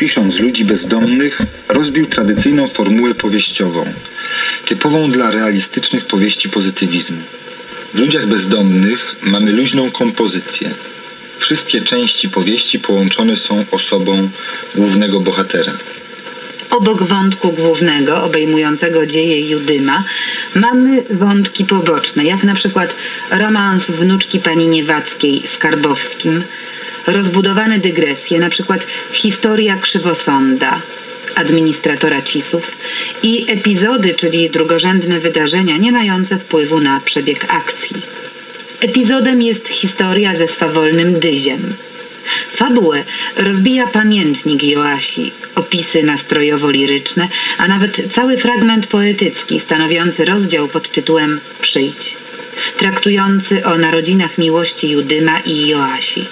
pisząc ludzi bezdomnych, rozbił tradycyjną formułę powieściową, typową dla realistycznych powieści pozytywizmu. W ludziach bezdomnych mamy luźną kompozycję. Wszystkie części powieści połączone są osobą głównego bohatera. Obok wątku głównego, obejmującego dzieje Judyma, mamy wątki poboczne, jak na przykład romans wnuczki pani Niewackiej z Karbowskim, rozbudowane dygresje, na przykład historia krzywosąda, administratora Cisów i epizody, czyli drugorzędne wydarzenia nie mające wpływu na przebieg akcji. Epizodem jest historia ze swawolnym dyziem. Fabułę rozbija pamiętnik Joasi, opisy nastrojowo-liryczne, a nawet cały fragment poetycki stanowiący rozdział pod tytułem Przyjdź, traktujący o narodzinach miłości Judyma i Joasi.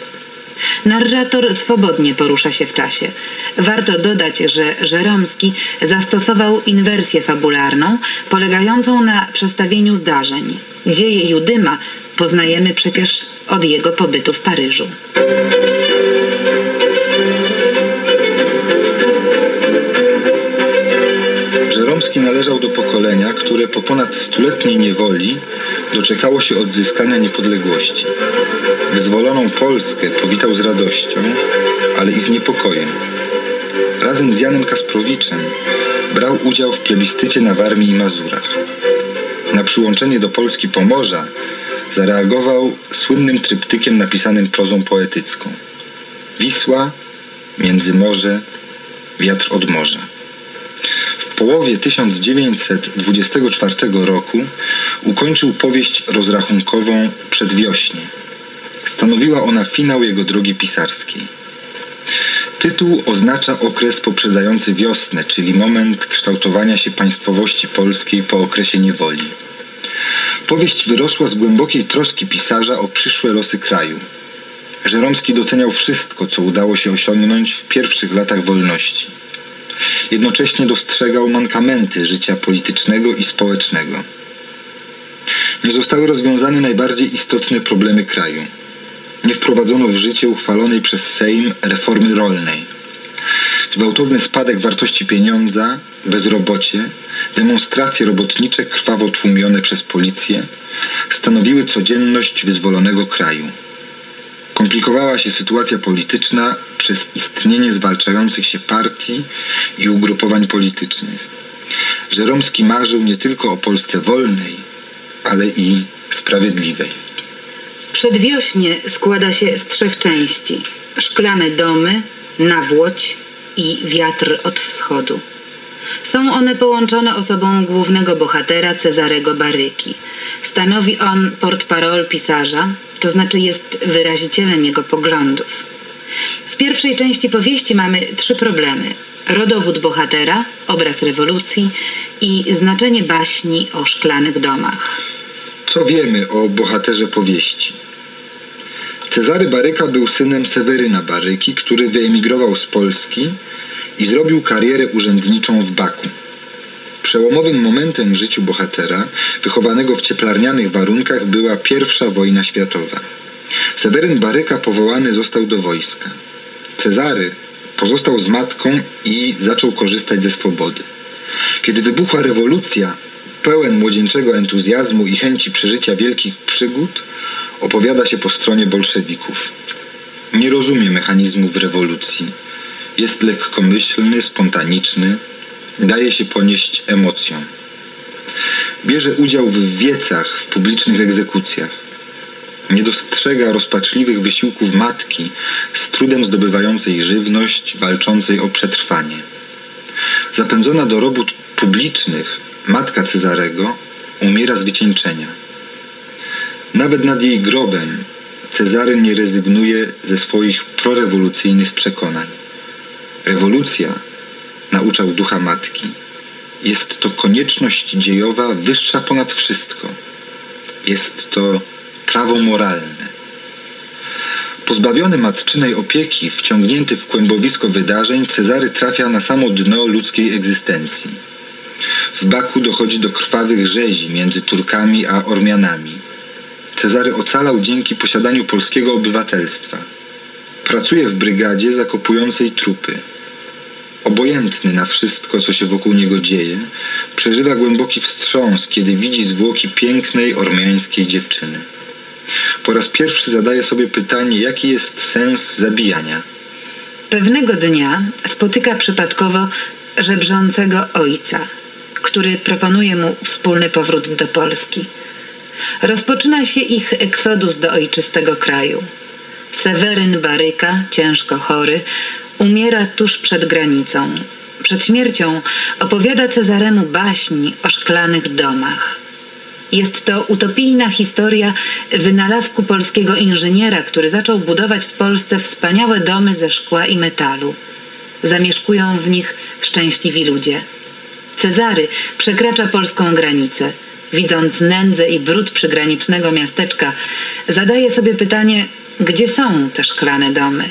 Narrator swobodnie porusza się w czasie. Warto dodać, że Żeromski zastosował inwersję fabularną polegającą na przestawieniu zdarzeń. Dzieje Judyma poznajemy przecież od jego pobytu w Paryżu. Żeromski należał do pokolenia, które po ponad stuletniej niewoli doczekało się odzyskania niepodległości. Wyzwoloną Polskę powitał z radością, ale i z niepokojem. Razem z Janem Kasprowiczem brał udział w plebiscycie na Warmii i Mazurach. Na przyłączenie do Polski Pomorza zareagował słynnym tryptykiem napisanym prozą poetycką. Wisła, Międzymorze, wiatr od morza. W połowie 1924 roku ukończył powieść rozrachunkową Przedwiośnie. Stanowiła ona finał jego drogi pisarskiej. Tytuł oznacza okres poprzedzający wiosnę, czyli moment kształtowania się państwowości polskiej po okresie niewoli. Powieść wyrosła z głębokiej troski pisarza o przyszłe losy kraju. Żeromski doceniał wszystko, co udało się osiągnąć w pierwszych latach wolności. Jednocześnie dostrzegał mankamenty życia politycznego i społecznego. Nie zostały rozwiązane najbardziej istotne problemy kraju. Nie wprowadzono w życie uchwalonej przez Sejm reformy rolnej. Gwałtowny spadek wartości pieniądza, bezrobocie, demonstracje robotnicze krwawo tłumione przez policję stanowiły codzienność wyzwolonego kraju. Komplikowała się sytuacja polityczna przez istnienie zwalczających się partii i ugrupowań politycznych. Żeromski marzył nie tylko o Polsce wolnej, ale i sprawiedliwej. Przedwiośnie składa się z trzech części: szklane domy, nawłoć i wiatr od wschodu. Są one połączone osobą głównego bohatera Cezarego Baryki. Stanowi on portparol pisarza, to znaczy jest wyrazicielem jego poglądów. W pierwszej części powieści mamy trzy problemy: rodowód bohatera, obraz rewolucji i znaczenie baśni o szklanych domach. Co wiemy o bohaterze powieści? Cezary Baryka był synem Seweryna Baryki, który wyemigrował z Polski i zrobił karierę urzędniczą w Baku. Przełomowym momentem w życiu bohatera, wychowanego w cieplarnianych warunkach, była pierwsza wojna światowa. Seweryn Baryka powołany został do wojska. Cezary pozostał z matką i zaczął korzystać ze swobody. Kiedy wybuchła rewolucja, pełen młodzieńczego entuzjazmu i chęci przeżycia wielkich przygód, opowiada się po stronie bolszewików. Nie rozumie mechanizmów rewolucji. Jest lekkomyślny, spontaniczny, daje się ponieść emocjom. Bierze udział w wiecach, w publicznych egzekucjach. Nie dostrzega rozpaczliwych wysiłków matki, z trudem zdobywającej żywność, walczącej o przetrwanie. Zapędzona do robót publicznych, matka Cezarego umiera z wycieńczenia. Nawet nad jej grobem Cezary nie rezygnuje ze swoich prorewolucyjnych przekonań. Rewolucja, nauczał ducha matki, jest to konieczność dziejowa wyższa ponad wszystko. Jest to prawo moralne. Pozbawiony matczynej opieki, wciągnięty w kłębowisko wydarzeń, Cezary trafia na samo dno ludzkiej egzystencji. W Baku dochodzi do krwawych rzezi między Turkami a Ormianami. Cezary ocalał dzięki posiadaniu polskiego obywatelstwa. Pracuje w brygadzie zakopującej trupy. obojętny na wszystko, co się wokół niego dzieje, przeżywa głęboki wstrząs, kiedy widzi zwłoki pięknej ormiańskiej dziewczyny. Po raz pierwszy zadaje sobie pytanie, jaki jest sens zabijania. Pewnego dnia spotyka przypadkowo żebrzącego ojca, który proponuje mu wspólny powrót do Polski. Rozpoczyna się ich eksodus do ojczystego kraju. Seweryn Baryka, ciężko chory, umiera tuż przed granicą. Przed śmiercią opowiada Cezaremu baśń o szklanych domach. Jest to utopijna historia wynalazku polskiego inżyniera, który zaczął budować w Polsce wspaniałe domy ze szkła i metalu. Zamieszkują w nich szczęśliwi ludzie. Cezary przekracza polską granicę. Widząc nędzę i brud przygranicznego miasteczka, zadaje sobie pytanie, gdzie są te szklane domy.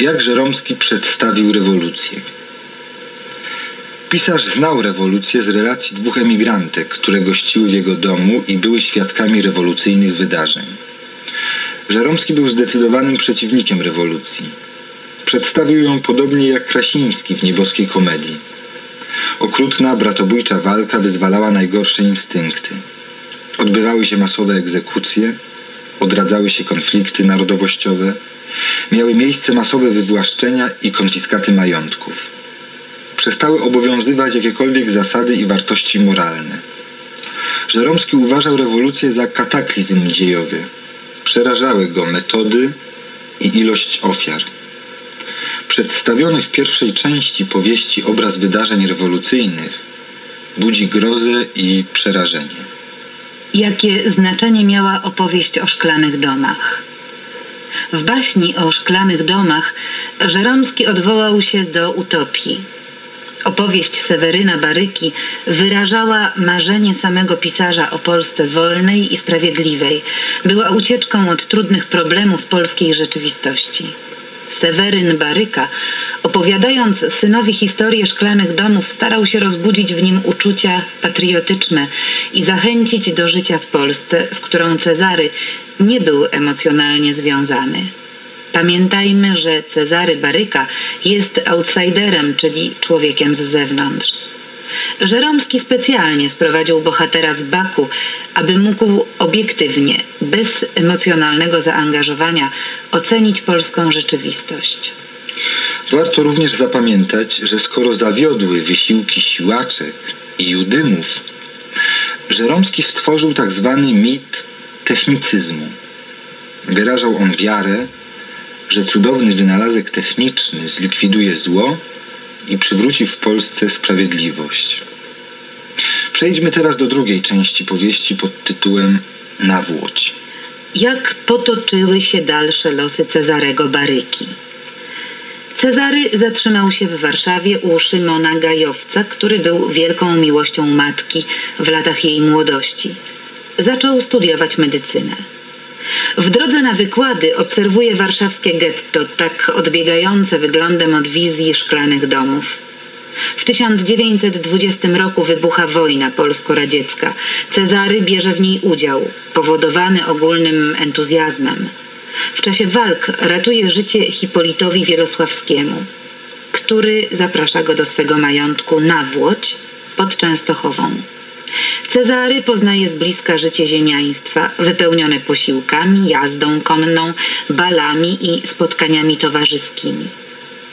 Jak Żeromski przedstawił rewolucję? Pisarz znał rewolucję z relacji dwóch emigrantek, które gościły w jego domu i były świadkami rewolucyjnych wydarzeń. Żeromski był zdecydowanym przeciwnikiem rewolucji. Przedstawił ją podobnie jak Krasiński w nieboskiej komedii. Okrutna, bratobójcza walka wyzwalała najgorsze instynkty. Odbywały się masowe egzekucje, odradzały się konflikty narodowościowe, miały miejsce masowe wywłaszczenia i konfiskaty majątków. Przestały obowiązywać jakiekolwiek zasady i wartości moralne. Żeromski uważał rewolucję za kataklizm dziejowy. Przerażały go metody i ilość ofiar. Przedstawiony w pierwszej części powieści obraz wydarzeń rewolucyjnych budzi grozę i przerażenie. Jakie znaczenie miała opowieść o szklanych domach? W baśni o szklanych domach Żeromski odwołał się do utopii. Opowieść Seweryna Baryki wyrażała marzenie samego pisarza o Polsce wolnej i sprawiedliwej. Była ucieczką od trudnych problemów polskiej rzeczywistości. Seweryn Baryka, opowiadając synowi historię szklanych domów, starał się rozbudzić w nim uczucia patriotyczne i zachęcić do życia w Polsce, z którą Cezary nie był emocjonalnie związany. Pamiętajmy, że Cezary Baryka jest outsiderem, czyli człowiekiem z zewnątrz. Żeromski specjalnie sprowadził bohatera z Baku, aby mógł obiektywnie, bez emocjonalnego zaangażowania, ocenić polską rzeczywistość. Warto również zapamiętać, że skoro zawiodły wysiłki siłaczek i judymów, Żeromski stworzył tak zwany mit technicyzmu. Wyrażał on wiarę, że cudowny wynalazek techniczny zlikwiduje zło i przywróci w Polsce sprawiedliwość. Przejdźmy teraz do drugiej części powieści pod tytułem Nawłódź. Jak potoczyły się dalsze losy Cezarego Baryki? Cezary zatrzymał się w Warszawie u Szymona Gajowca, który był wielką miłością matki w latach jej młodości. Zaczął studiować medycynę. W drodze na wykłady obserwuje warszawskie getto, tak odbiegające wyglądem od wizji szklanych domów. W 1920 roku wybucha wojna polsko-radziecka. Cezary bierze w niej udział, powodowany ogólnym entuzjazmem. W czasie walk ratuje życie Hipolitowi Wierosławskiemu, który zaprasza go do swego majątku na Włodź pod Częstochową. Cezary poznaje z bliska życie ziemiaństwa, wypełnione posiłkami, jazdą konną, balami i spotkaniami towarzyskimi.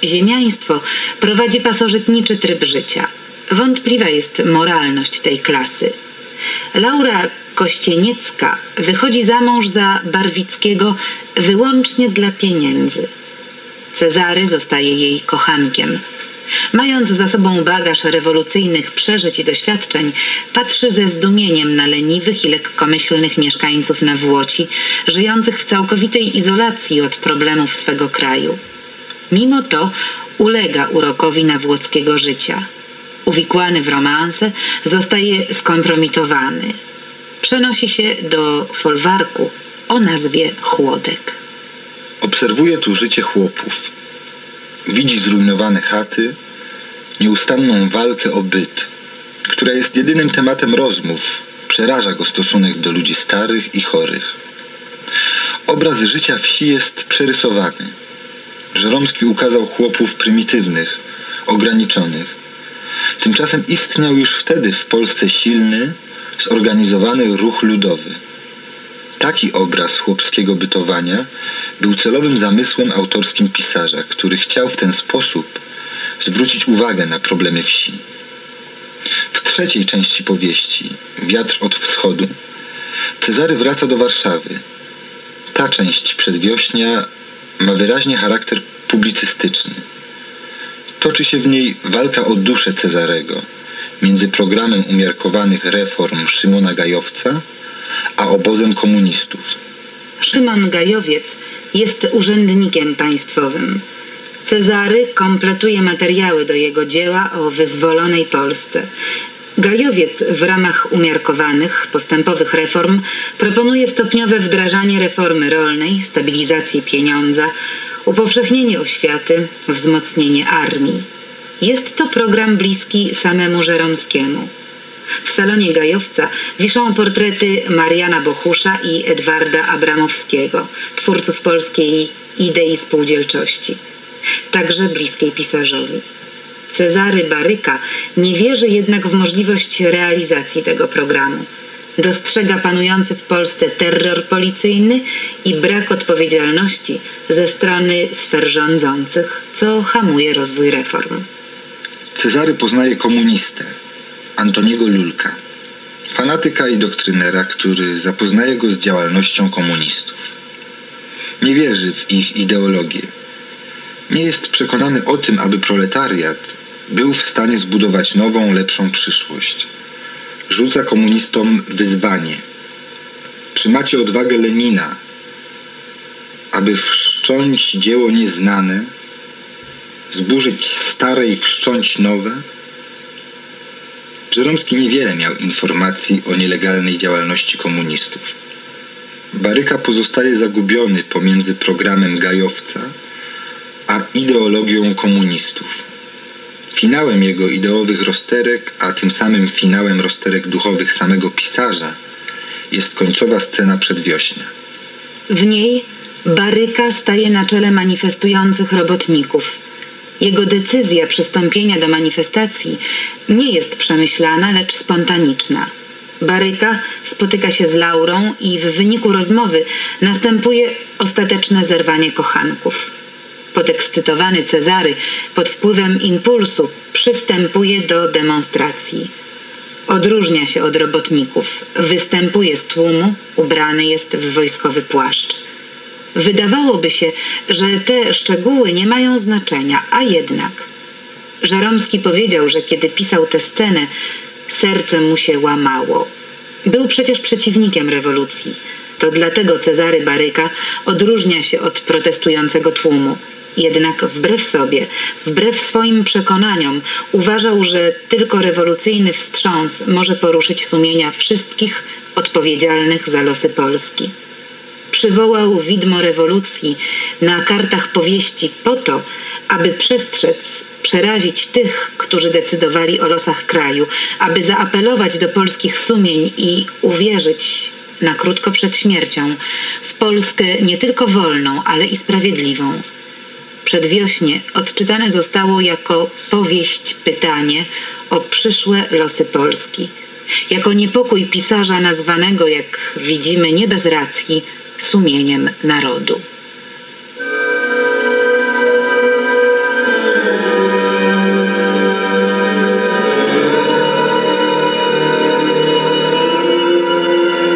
Ziemiaństwo prowadzi pasożytniczy tryb życia. Wątpliwa jest moralność tej klasy. Laura Kościeniecka wychodzi za mąż za Barwickiego wyłącznie dla pieniędzy. Cezary zostaje jej kochankiem. Mając za sobą bagaż rewolucyjnych przeżyć i doświadczeń, patrzy ze zdumieniem na leniwych i lekkomyślnych mieszkańców na Włoci, żyjących w całkowitej izolacji od problemów swego kraju. Mimo to ulega urokowi nawłockiego życia. Uwikłany w romanse, zostaje skompromitowany. Przenosi się do folwarku o nazwie Chłodek. Obserwuje tu życie chłopów. Widzi zrujnowane chaty, nieustanną walkę o byt, która jest jedynym tematem rozmów. Przeraża go stosunek do ludzi starych i chorych. Obraz życia wsi jest przerysowany. Żeromski ukazał chłopów prymitywnych, ograniczonych. Tymczasem istniał już wtedy w Polsce silny, zorganizowany ruch ludowy. Taki obraz chłopskiego bytowania był celowym zamysłem autorskim pisarza, który chciał w ten sposób zwrócić uwagę na problemy wsi. W trzeciej części powieści, Wiatr od wschodu, Cezary wraca do Warszawy. Ta część przedwiośnia ma wyraźnie charakter publicystyczny. Toczy się w niej walka o duszę Cezarego między programem umiarkowanych reform Szymona Gajowca a obozem komunistów. Szymon Gajowiec jest urzędnikiem państwowym. Cezary kompletuje materiały do jego dzieła o wyzwolonej Polsce. Gajowiec w ramach umiarkowanych, postępowych reform proponuje stopniowe wdrażanie reformy rolnej, stabilizację pieniądza, upowszechnienie oświaty, wzmocnienie armii. Jest to program bliski samemu Żeromskiemu. W salonie Gajowca wiszą portrety Mariana Bochusza i Edwarda Abramowskiego, twórców polskiej idei spółdzielczości, także bliskiej pisarzowi. Cezary Baryka nie wierzy jednak w możliwość realizacji tego programu. Dostrzega panujący w Polsce terror policyjny i brak odpowiedzialności ze strony sfer rządzących, co hamuje rozwój reform. Cezary poznaje komunistę, Antoniego Lulka, fanatyka i doktrynera, który zapoznaje go z działalnością komunistów. Nie wierzy w ich ideologię. Nie jest przekonany o tym, aby proletariat był w stanie zbudować nową, lepszą przyszłość. Rzuca komunistom wyzwanie. Czy macie odwagę Lenina, aby wszcząć dzieło nieznane, zburzyć stare i wszcząć nowe? Żeromski niewiele miał informacji o nielegalnej działalności komunistów. Baryka pozostaje zagubiony pomiędzy programem Gajowca a ideologią komunistów. Finałem jego ideowych rozterek, a tym samym finałem rozterek duchowych samego pisarza, jest końcowa scena przedwiośnia. W niej Baryka staje na czele manifestujących robotników. Jego decyzja przystąpienia do manifestacji nie jest przemyślana, lecz spontaniczna. Baryka spotyka się z Laurą i w wyniku rozmowy następuje ostateczne zerwanie kochanków. Podekscytowany Cezary pod wpływem impulsu przystępuje do demonstracji. Odróżnia się od robotników, występuje z tłumu, ubrany jest w wojskowy płaszcz. Wydawałoby się, że te szczegóły nie mają znaczenia, a jednak. Żeromski powiedział, że kiedy pisał tę scenę, serce mu się łamało. Był przecież przeciwnikiem rewolucji. To dlatego Cezary Baryka odróżnia się od protestującego tłumu. Jednak wbrew sobie, wbrew swoim przekonaniom, uważał, że tylko rewolucyjny wstrząs może poruszyć sumienia wszystkich odpowiedzialnych za losy Polski przywołał widmo rewolucji na kartach powieści po to, aby przestrzec, przerazić tych, którzy decydowali o losach kraju, aby zaapelować do polskich sumień i uwierzyć na krótko przed śmiercią w Polskę nie tylko wolną, ale i sprawiedliwą. Przedwiośnie odczytane zostało jako powieść pytanie o przyszłe losy Polski. Jako niepokój pisarza nazwanego, jak widzimy, nie bez racji, sumieniem narodu.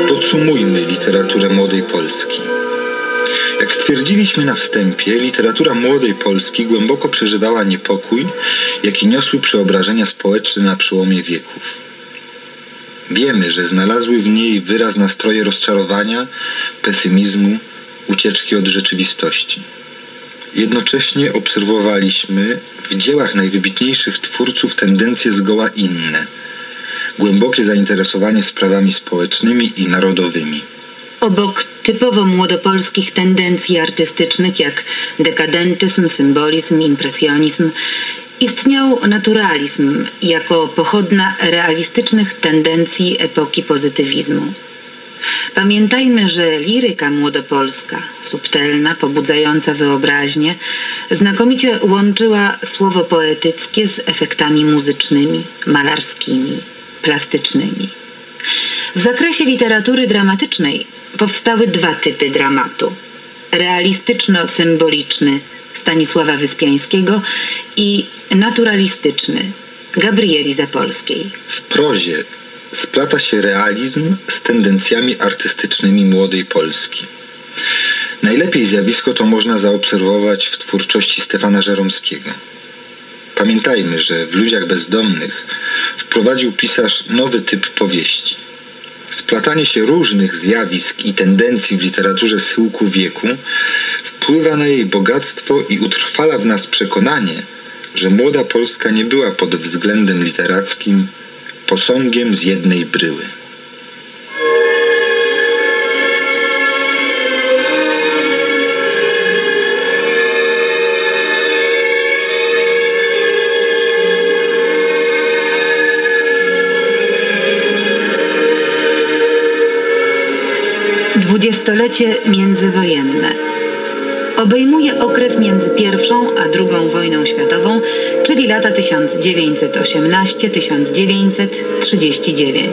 Podsumujmy literaturę młodej Polski. Jak stwierdziliśmy na wstępie, literatura młodej Polski głęboko przeżywała niepokój, jaki niosły przeobrażenia społeczne na przełomie wieków. Wiemy, że znalazły w niej wyraz nastroje rozczarowania, pesymizmu, ucieczki od rzeczywistości. Jednocześnie obserwowaliśmy w dziełach najwybitniejszych twórców tendencje zgoła inne. Głębokie zainteresowanie sprawami społecznymi i narodowymi. Obok typowo młodopolskich tendencji artystycznych jak dekadentyzm, symbolizm, impresjonizm, istniał naturalizm jako pochodna realistycznych tendencji epoki pozytywizmu. Pamiętajmy, że liryka młodopolska, subtelna, pobudzająca wyobraźnię, znakomicie łączyła słowo poetyckie z efektami muzycznymi, malarskimi, plastycznymi. W zakresie literatury dramatycznej powstały dwa typy dramatu. Realistyczno-symboliczny Stanisława Wyspiańskiego i naturalistyczny Gabrieli Zapolskiej. W prozie splata się realizm z tendencjami artystycznymi młodej Polski. Najlepiej zjawisko to można zaobserwować w twórczości Stefana Żeromskiego. Pamiętajmy, że w Ludziach Bezdomnych wprowadził pisarz nowy typ powieści. Splatanie się różnych zjawisk i tendencji w literaturze schyłku wieku wpływa na jej bogactwo i utrwala w nas przekonanie, że młoda Polska nie była pod względem literackim posągiem z jednej bryły. Dwudziestolecie międzywojenne obejmuje okres między pierwszą a drugą wojną światową, czyli lata 1918-1939.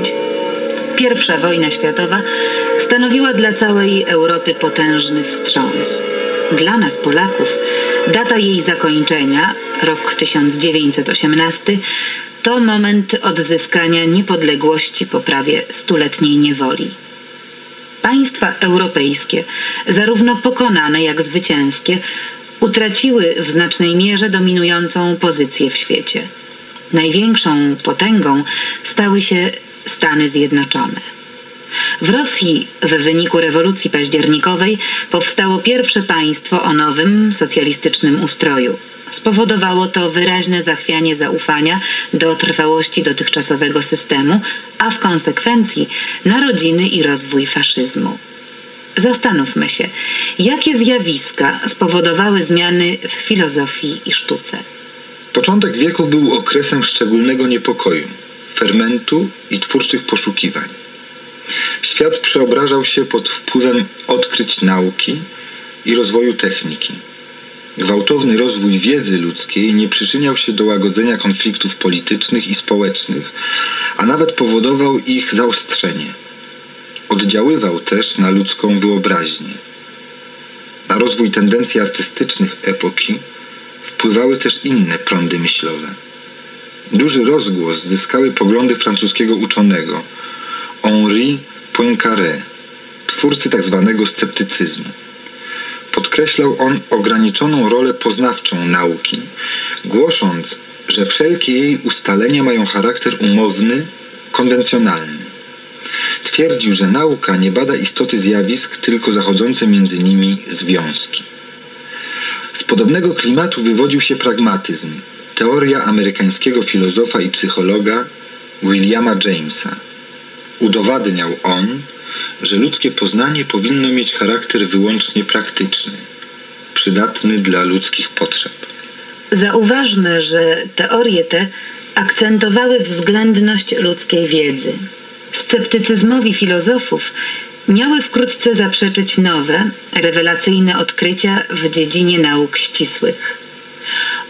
Pierwsza wojna światowa stanowiła dla całej Europy potężny wstrząs. Dla nas, Polaków, data jej zakończenia, rok 1918, to moment odzyskania niepodległości po prawie stuletniej niewoli. Państwa europejskie, zarówno pokonane jak zwycięskie, utraciły w znacznej mierze dominującą pozycję w świecie. Największą potęgą stały się Stany Zjednoczone. W Rosji w wyniku rewolucji październikowej powstało pierwsze państwo o nowym socjalistycznym ustroju. Spowodowało to wyraźne zachwianie zaufania do trwałości dotychczasowego systemu, a w konsekwencji narodziny i rozwój faszyzmu. Zastanówmy się, jakie zjawiska spowodowały zmiany w filozofii i sztuce. Początek wieków był okresem szczególnego niepokoju, fermentu i twórczych poszukiwań. Świat przeobrażał się pod wpływem odkryć nauki i rozwoju techniki. Gwałtowny rozwój wiedzy ludzkiej nie przyczyniał się do łagodzenia konfliktów politycznych i społecznych, a nawet powodował ich zaostrzenie. Oddziaływał też na ludzką wyobraźnię. Na rozwój tendencji artystycznych epoki wpływały też inne prądy myślowe. Duży rozgłos zyskały poglądy francuskiego uczonego Henri Poincaré, twórcy tzw. Tak sceptycyzmu. Podkreślał on ograniczoną rolę poznawczą nauki, głosząc, że wszelkie jej ustalenia mają charakter umowny, konwencjonalny. Twierdził, że nauka nie bada istoty zjawisk, tylko zachodzące między nimi związki. Z podobnego klimatu wywodził się pragmatyzm, teoria amerykańskiego filozofa i psychologa Williama Jamesa. Udowadniał on, że ludzkie poznanie powinno mieć charakter wyłącznie praktyczny, przydatny dla ludzkich potrzeb. Zauważmy, że teorie te akcentowały względność ludzkiej wiedzy. Sceptycyzmowi filozofów miały wkrótce zaprzeczyć nowe, rewelacyjne odkrycia w dziedzinie nauk ścisłych.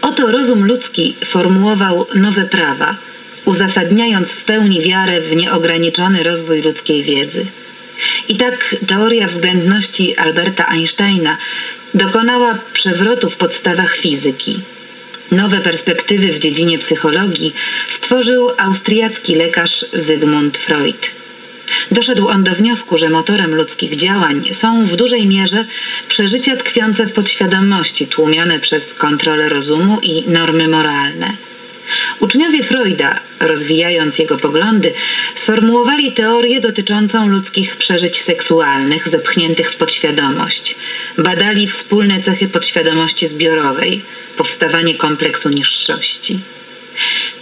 Oto rozum ludzki formułował nowe prawa, uzasadniając w pełni wiarę w nieograniczony rozwój ludzkiej wiedzy. I tak teoria względności Alberta Einsteina dokonała przewrotu w podstawach fizyki. Nowe perspektywy w dziedzinie psychologii stworzył austriacki lekarz Zygmunt Freud. Doszedł on do wniosku, że motorem ludzkich działań są w dużej mierze przeżycia tkwiące w podświadomości, tłumione przez kontrolę rozumu i normy moralne. Uczniowie Freuda, rozwijając jego poglądy, sformułowali teorię dotyczącą ludzkich przeżyć seksualnych zepchniętych w podświadomość. Badali wspólne cechy podświadomości zbiorowej, powstawanie kompleksu niższości.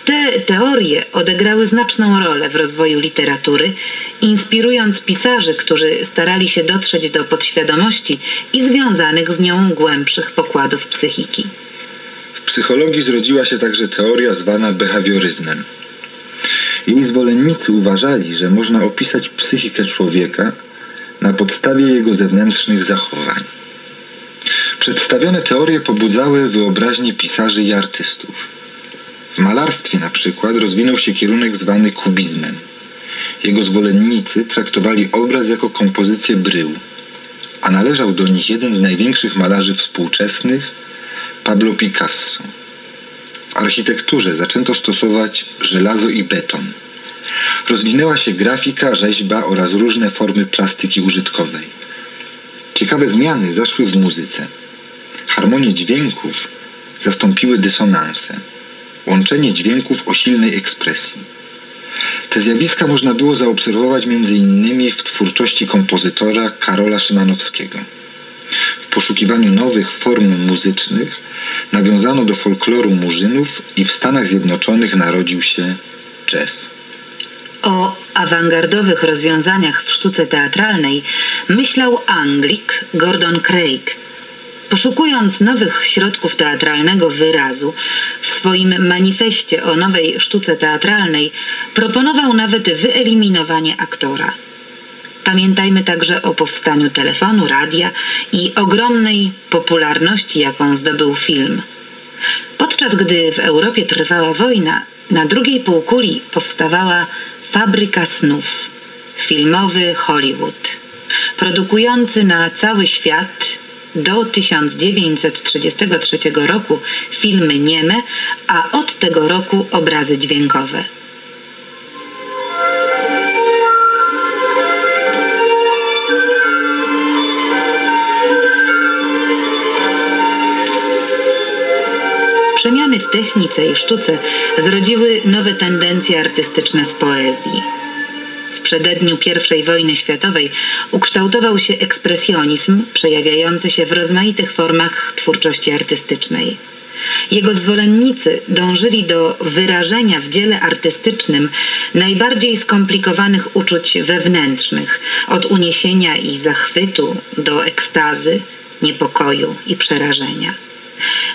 Te teorie odegrały znaczną rolę w rozwoju literatury, inspirując pisarzy, którzy starali się dotrzeć do podświadomości i związanych z nią głębszych pokładów psychiki. Psychologii zrodziła się także teoria zwana behawioryzmem. Jej zwolennicy uważali, że można opisać psychikę człowieka na podstawie jego zewnętrznych zachowań. Przedstawione teorie pobudzały wyobraźnię pisarzy i artystów. W malarstwie na przykład rozwinął się kierunek zwany kubizmem. Jego zwolennicy traktowali obraz jako kompozycję brył, a należał do nich jeden z największych malarzy współczesnych, Pablo Picasso. W architekturze zaczęto stosować żelazo i beton. Rozwinęła się grafika, rzeźba oraz różne formy plastyki użytkowej. Ciekawe zmiany zaszły w muzyce. Harmonie dźwięków zastąpiły dysonanse, łączenie dźwięków o silnej ekspresji. Te zjawiska można było zaobserwować m.in. w twórczości kompozytora Karola Szymanowskiego. W poszukiwaniu nowych form muzycznych nawiązano do folkloru murzynów i w Stanach Zjednoczonych narodził się jazz. O awangardowych rozwiązaniach w sztuce teatralnej myślał Anglik Gordon Craig. Poszukując nowych środków teatralnego wyrazu, w swoim manifestie o nowej sztuce teatralnej proponował nawet wyeliminowanie aktora. Pamiętajmy także o powstaniu telefonu, radia i ogromnej popularności, jaką zdobył film. Podczas gdy w Europie trwała wojna, na drugiej półkuli powstawała fabryka snów, filmowy Hollywood, produkujący na cały świat do 1933 roku filmy nieme, a od tego roku obrazy dźwiękowe. Przemiany w technice i sztuce zrodziły nowe tendencje artystyczne w poezji. W przededniu I wojny światowej ukształtował się ekspresjonizm, przejawiający się w rozmaitych formach twórczości artystycznej. Jego zwolennicy dążyli do wyrażenia w dziele artystycznym najbardziej skomplikowanych uczuć wewnętrznych, od uniesienia i zachwytu do ekstazy, niepokoju i przerażenia.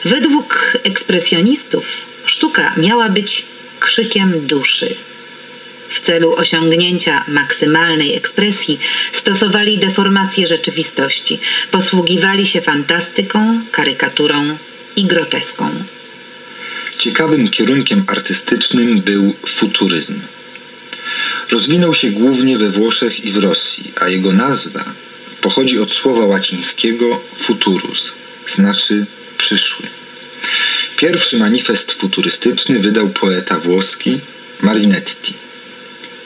Według ekspresjonistów sztuka miała być krzykiem duszy. W celu osiągnięcia maksymalnej ekspresji stosowali deformację rzeczywistości, posługiwali się fantastyką, karykaturą i groteską. Ciekawym kierunkiem artystycznym był futuryzm. Rozwinął się głównie we Włoszech i w Rosji, a jego nazwa pochodzi od słowa łacińskiego futurus, znaczy przyszły. Pierwszy manifest futurystyczny wydał poeta włoski Marinetti.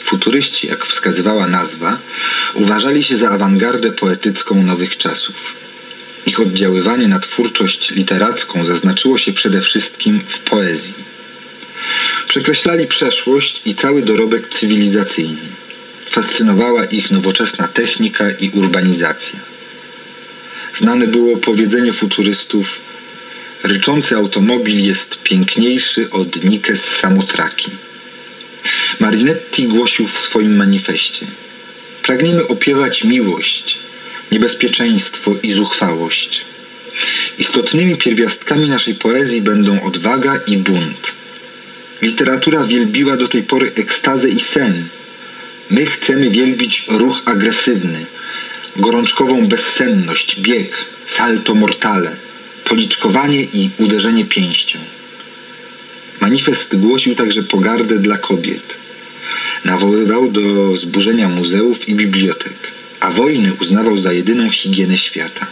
Futuryści, jak wskazywała nazwa, uważali się za awangardę poetycką nowych czasów. Ich oddziaływanie na twórczość literacką zaznaczyło się przede wszystkim w poezji. Przekreślali przeszłość i cały dorobek cywilizacyjny. Fascynowała ich nowoczesna technika i urbanizacja. Znane było powiedzenie futurystów Ryczący automobil jest piękniejszy od Nikes Samotraki. Marinetti głosił w swoim manifestie. Pragniemy opiewać miłość, niebezpieczeństwo i zuchwałość. Istotnymi pierwiastkami naszej poezji będą odwaga i bunt. Literatura wielbiła do tej pory ekstazę i sen. My chcemy wielbić ruch agresywny, gorączkową bezsenność, bieg, salto mortale – policzkowanie i uderzenie pięścią. Manifest głosił także pogardę dla kobiet. Nawoływał do zburzenia muzeów i bibliotek, a wojny uznawał za jedyną higienę świata.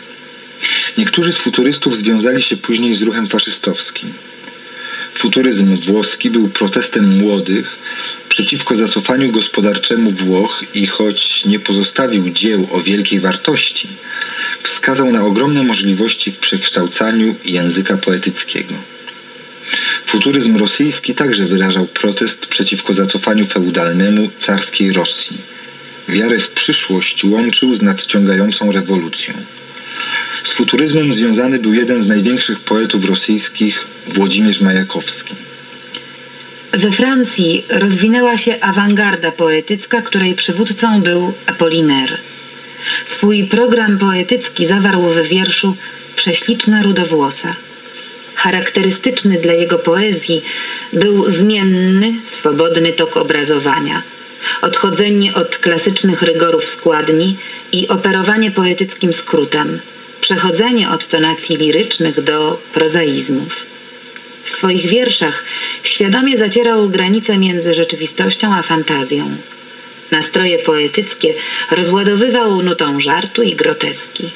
Niektórzy z futurystów związali się później z ruchem faszystowskim. Futuryzm włoski był protestem młodych przeciwko zacofaniu gospodarczemu Włoch i choć nie pozostawił dzieł o wielkiej wartości, wskazał na ogromne możliwości w przekształcaniu języka poetyckiego. Futuryzm rosyjski także wyrażał protest przeciwko zacofaniu feudalnemu carskiej Rosji. Wiarę w przyszłość łączył z nadciągającą rewolucją. Z futuryzmem związany był jeden z największych poetów rosyjskich, Włodzimierz Majakowski. We Francji rozwinęła się awangarda poetycka, której przywódcą był Apollinaire. Swój program poetycki zawarł w wierszu Prześliczna rudowłosa. Charakterystyczny dla jego poezji był zmienny, swobodny tok obrazowania. Odchodzenie od klasycznych rygorów składni i operowanie poetyckim skrótem, przechodzenie od tonacji lirycznych do prozaizmów. W swoich wierszach świadomie zacierał granice między rzeczywistością a fantazją. Nastroje poetyckie rozładowywał nutą żartu i groteski.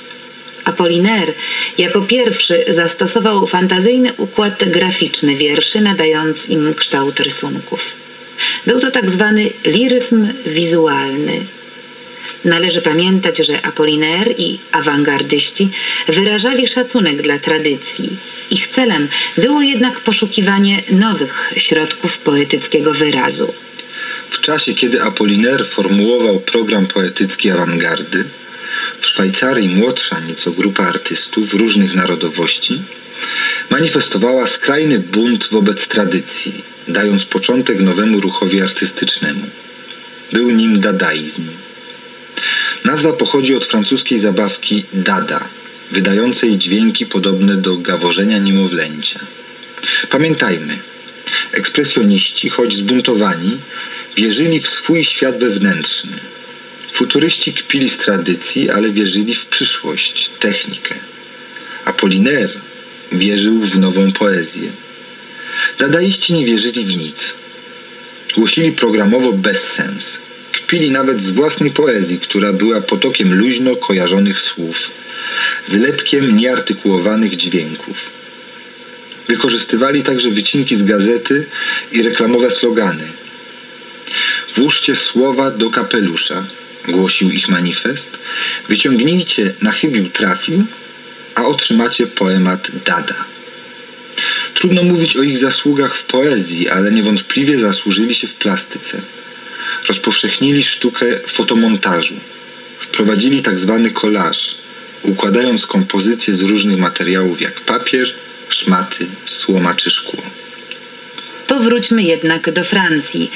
Apollinaire jako pierwszy zastosował fantazyjny układ graficzny wierszy, nadając im kształt rysunków. Był to tak zwany liryzm wizualny. Należy pamiętać, że Apollinaire i awangardyści wyrażali szacunek dla tradycji. Ich celem było jednak poszukiwanie nowych środków poetyckiego wyrazu. W czasie, kiedy Apollinaire formułował program poetycki awangardy, w Szwajcarii młodsza nieco grupa artystów różnych narodowości manifestowała skrajny bunt wobec tradycji, dając początek nowemu ruchowi artystycznemu. Był nim dadaizm. Nazwa pochodzi od francuskiej zabawki dada, wydającej dźwięki podobne do gaworzenia niemowlęcia. Pamiętajmy, ekspresjoniści, choć zbuntowani, wierzyli w swój świat wewnętrzny. Futuryści kpili z tradycji, ale wierzyli w przyszłość, technikę. Apollinaire wierzył w nową poezję. Dadaiści nie wierzyli w nic. Głosili programowo bezsens. Kpili nawet z własnej poezji, która była potokiem luźno kojarzonych słów, zlepkiem nieartykułowanych dźwięków. Wykorzystywali także wycinki z gazety i reklamowe slogany. Włóżcie słowa do kapelusza, głosił ich manifest. Wyciągnijcie na chybił trafił, a otrzymacie poemat Dada. Trudno mówić o ich zasługach w poezji, ale niewątpliwie zasłużyli się w plastyce. Rozpowszechnili sztukę fotomontażu. Wprowadzili tak zwany kolaż, układając kompozycje z różnych materiałów jak papier, szmaty, słoma czy szkło. Powróćmy jednak do Francji,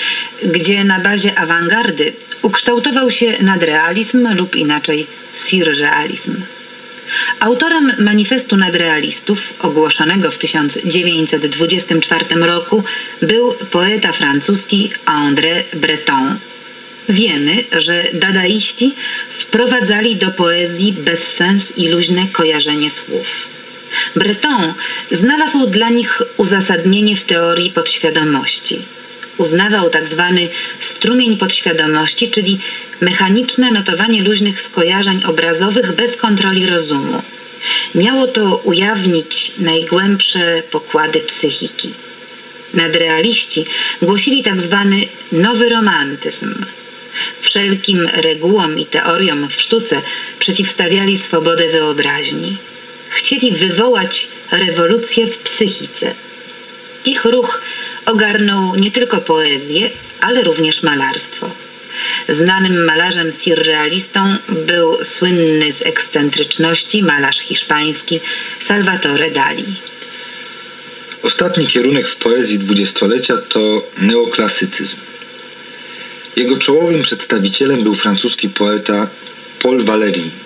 gdzie na bazie awangardy ukształtował się nadrealizm lub inaczej surrealizm. Autorem manifestu nadrealistów, ogłoszonego w 1924 roku, był poeta francuski André Breton. Wiemy, że dadaiści wprowadzali do poezji bezsens i luźne kojarzenie słów. Breton znalazł dla nich uzasadnienie w teorii podświadomości. Uznawał tak zwany strumień podświadomości, czyli mechaniczne notowanie luźnych skojarzeń obrazowych bez kontroli rozumu. Miało to ujawnić najgłębsze pokłady psychiki. Nadrealiści głosili tak zwany nowy romantyzm. Wszelkim regułom i teoriom w sztuce przeciwstawiali swobodę wyobraźni. Chcieli wywołać rewolucję w psychice. Ich ruch ogarnął nie tylko poezję, ale również malarstwo. Znanym malarzem surrealistą był słynny z ekscentryczności malarz hiszpański Salvatore Dali. Ostatni kierunek w poezji dwudziestolecia to neoklasycyzm. Jego czołowym przedstawicielem był francuski poeta Paul Valéry.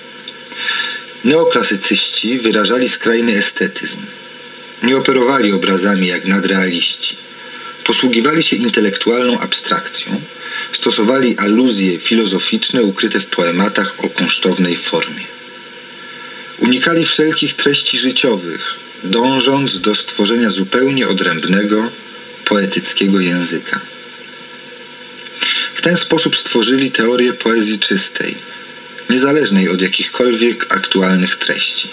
Neoklasycyści wyrażali skrajny estetyzm. Nie operowali obrazami jak nadrealiści. Posługiwali się intelektualną abstrakcją, stosowali aluzje filozoficzne ukryte w poematach o kunsztownej formie. Unikali wszelkich treści życiowych, dążąc do stworzenia zupełnie odrębnego, poetyckiego języka. W ten sposób stworzyli teorię poezji czystej, niezależnej od jakichkolwiek aktualnych treści.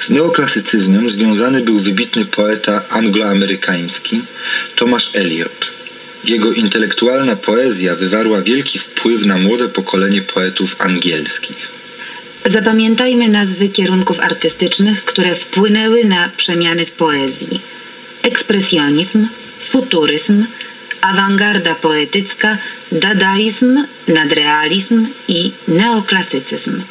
Z neoklasycyzmem związany był wybitny poeta angloamerykański Thomas Eliot. Jego intelektualna poezja wywarła wielki wpływ na młode pokolenie poetów angielskich. Zapamiętajmy nazwy kierunków artystycznych, które wpłynęły na przemiany w poezji: ekspresjonizm, futuryzm, awangarda poetycka, dadaizm, nadrealizm i neoklasycyzm.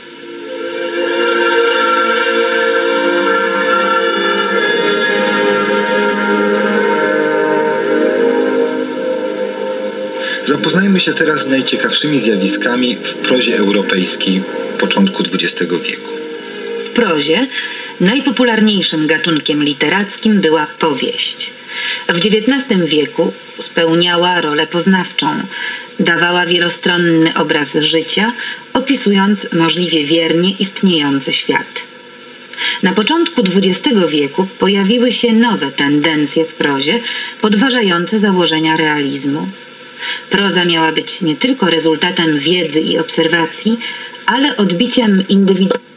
Zapoznajmy się teraz z najciekawszymi zjawiskami w prozie europejskiej początku XX wieku. W prozie najpopularniejszym gatunkiem literackim była powieść. W XIX wieku spełniała rolę poznawczą. Dawała wielostronny obraz życia, opisując możliwie wiernie istniejący świat. Na początku XX wieku pojawiły się nowe tendencje w prozie, podważające założenia realizmu. Proza miała być nie tylko rezultatem wiedzy i obserwacji, ale odbiciem indywidualności